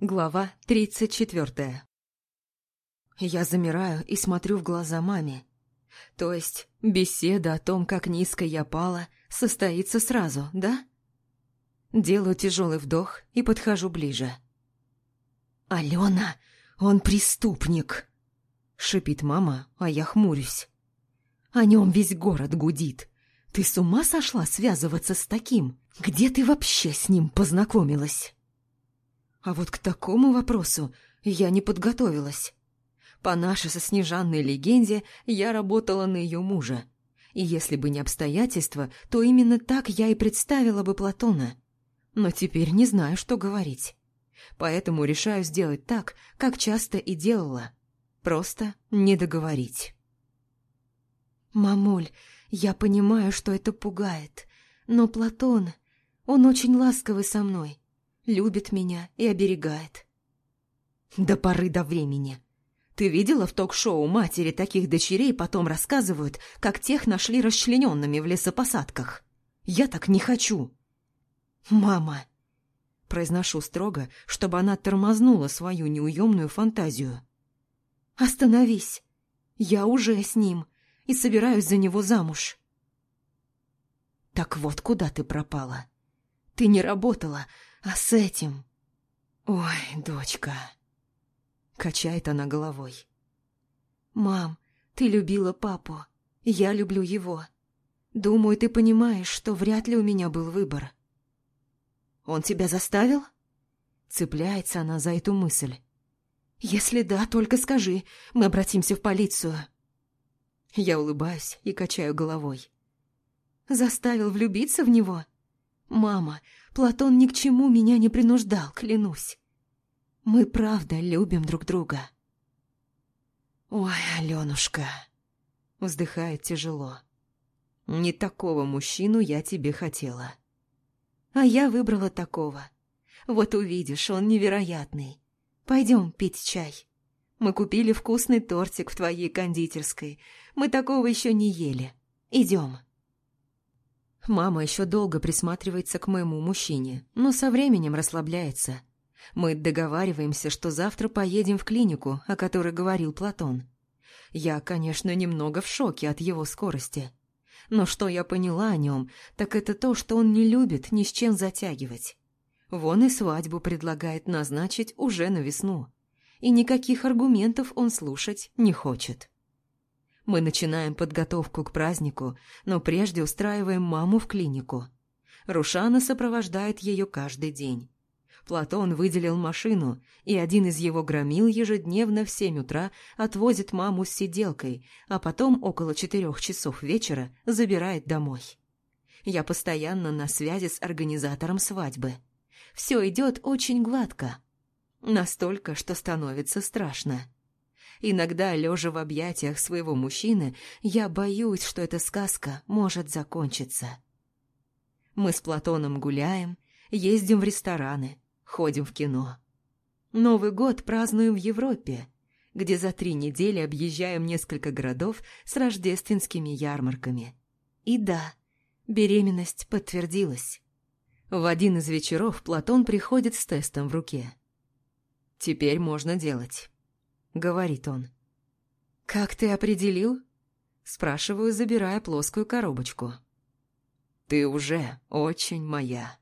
Глава тридцать четвертая. Я замираю и смотрю в глаза маме. То есть беседа о том, как низко я пала, состоится сразу, да? Делаю тяжелый вдох и подхожу ближе. «Алена, он преступник!» — шипит мама, а я хмурюсь. «О нем весь город гудит. Ты с ума сошла связываться с таким? Где ты вообще с ним познакомилась?» А вот к такому вопросу я не подготовилась. По нашей со Снежанной легенде я работала на ее мужа. И если бы не обстоятельства, то именно так я и представила бы Платона. Но теперь не знаю, что говорить. Поэтому решаю сделать так, как часто и делала. Просто не договорить. «Мамуль, я понимаю, что это пугает, но Платон, он очень ласковый со мной, любит меня и оберегает». «До поры до времени», ты видела в ток-шоу матери таких дочерей потом рассказывают, как тех нашли расчлененными в лесопосадках? Я так не хочу. Мама. Произношу строго, чтобы она тормознула свою неуемную фантазию. Остановись. Я уже с ним и собираюсь за него замуж. Так вот куда ты пропала. Ты не работала, а с этим. Ой, дочка. Качает она головой. «Мам, ты любила папу. Я люблю его. Думаю, ты понимаешь, что вряд ли у меня был выбор». «Он тебя заставил?» Цепляется она за эту мысль. «Если да, только скажи, мы обратимся в полицию». Я улыбаюсь и качаю головой. «Заставил влюбиться в него? Мама, Платон ни к чему меня не принуждал, клянусь. Мы правда любим друг друга. Ой, Аленушка, вздыхает тяжело. Не такого мужчину я тебе хотела. А я выбрала такого. Вот увидишь, он невероятный. Пойдем пить чай. Мы купили вкусный тортик в твоей кондитерской. Мы такого еще не ели. Идем. Мама еще долго присматривается к моему мужчине, но со временем расслабляется. Мы договариваемся, что завтра поедем в клинику, о которой говорил Платон. Я, конечно, немного в шоке от его скорости. Но что я поняла о нем, так это то, что он не любит ни с чем затягивать. Вон и свадьбу предлагает назначить уже на весну. И никаких аргументов он слушать не хочет. Мы начинаем подготовку к празднику, но прежде устраиваем маму в клинику. Рушана сопровождает ее каждый день. Платон выделил машину, и один из его громил ежедневно в семь утра отвозит маму с сиделкой, а потом около четырех часов вечера забирает домой. Я постоянно на связи с организатором свадьбы. Все идет очень гладко. Настолько, что становится страшно. Иногда, лежа в объятиях своего мужчины, я боюсь, что эта сказка может закончиться. Мы с Платоном гуляем, ездим в рестораны, ходим в кино. Новый год празднуем в Европе, где за три недели объезжаем несколько городов с рождественскими ярмарками. И да, беременность подтвердилась. В один из вечеров Платон приходит с тестом в руке. «Теперь можно делать», — говорит он. «Как ты определил?» — спрашиваю, забирая плоскую коробочку. «Ты уже очень моя»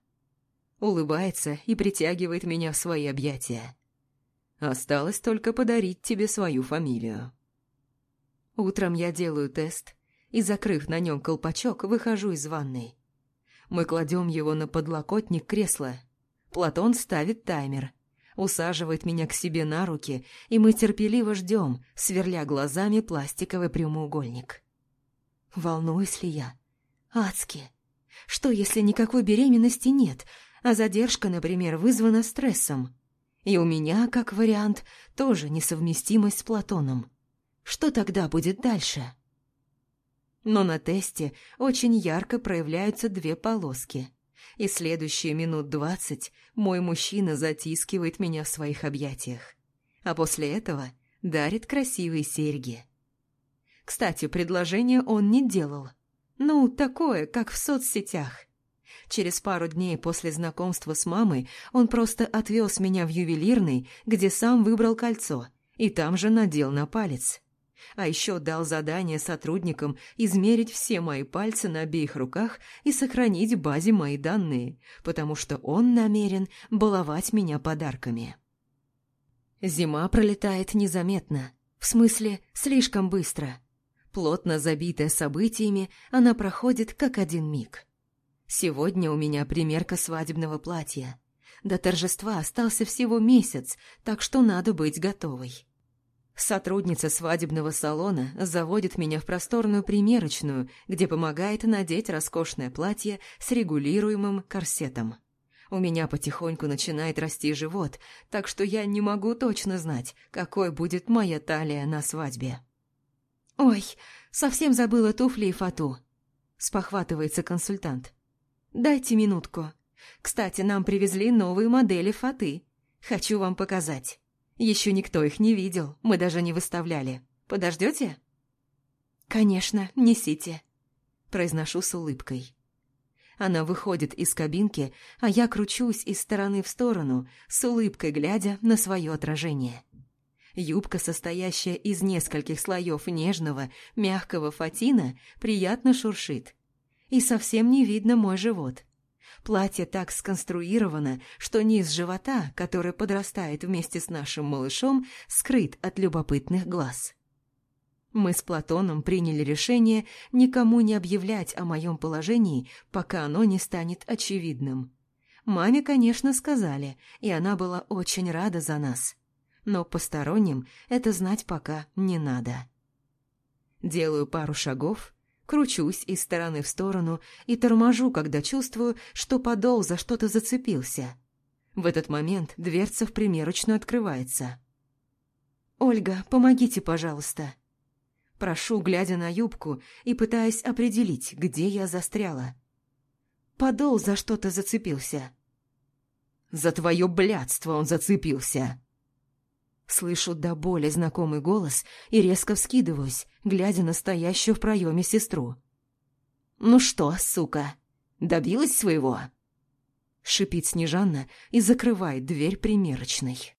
улыбается и притягивает меня в свои объятия. Осталось только подарить тебе свою фамилию. Утром я делаю тест и, закрыв на нем колпачок, выхожу из ванной. Мы кладем его на подлокотник кресла. Платон ставит таймер, усаживает меня к себе на руки, и мы терпеливо ждем, сверля глазами пластиковый прямоугольник. Волнуюсь ли я? Адски. Что, если никакой беременности нет, а задержка, например, вызвана стрессом. И у меня, как вариант, тоже несовместимость с Платоном. Что тогда будет дальше? Но на тесте очень ярко проявляются две полоски. И следующие минут двадцать мой мужчина затискивает меня в своих объятиях. А после этого дарит красивые серьги. Кстати, предложение он не делал. Ну, такое, как в соцсетях – Через пару дней после знакомства с мамой он просто отвез меня в ювелирный, где сам выбрал кольцо, и там же надел на палец. А еще дал задание сотрудникам измерить все мои пальцы на обеих руках и сохранить в базе мои данные, потому что он намерен баловать меня подарками. Зима пролетает незаметно, в смысле, слишком быстро. Плотно забитая событиями, она проходит как один миг. Сегодня у меня примерка свадебного платья. До торжества остался всего месяц, так что надо быть готовой. Сотрудница свадебного салона заводит меня в просторную примерочную, где помогает надеть роскошное платье с регулируемым корсетом. У меня потихоньку начинает расти живот, так что я не могу точно знать, какой будет моя талия на свадьбе. «Ой, совсем забыла туфли и фату», – спохватывается консультант. «Дайте минутку. Кстати, нам привезли новые модели фаты. Хочу вам показать. Еще никто их не видел, мы даже не выставляли. Подождете?» «Конечно, несите», – произношу с улыбкой. Она выходит из кабинки, а я кручусь из стороны в сторону, с улыбкой глядя на свое отражение. Юбка, состоящая из нескольких слоев нежного, мягкого фатина, приятно шуршит и совсем не видно мой живот. Платье так сконструировано, что низ живота, который подрастает вместе с нашим малышом, скрыт от любопытных глаз. Мы с Платоном приняли решение никому не объявлять о моем положении, пока оно не станет очевидным. Маме, конечно, сказали, и она была очень рада за нас. Но посторонним это знать пока не надо. Делаю пару шагов Кручусь из стороны в сторону и торможу, когда чувствую, что подол за что-то зацепился. В этот момент дверца в примерочную открывается. «Ольга, помогите, пожалуйста». Прошу, глядя на юбку и пытаясь определить, где я застряла. Подол за что-то зацепился. «За твое блядство он зацепился!» Слышу до боли знакомый голос и резко вскидываюсь, глядя на стоящую в проеме сестру. «Ну что, сука, добилась своего?» Шипит Снежанна и закрывает дверь примерочной.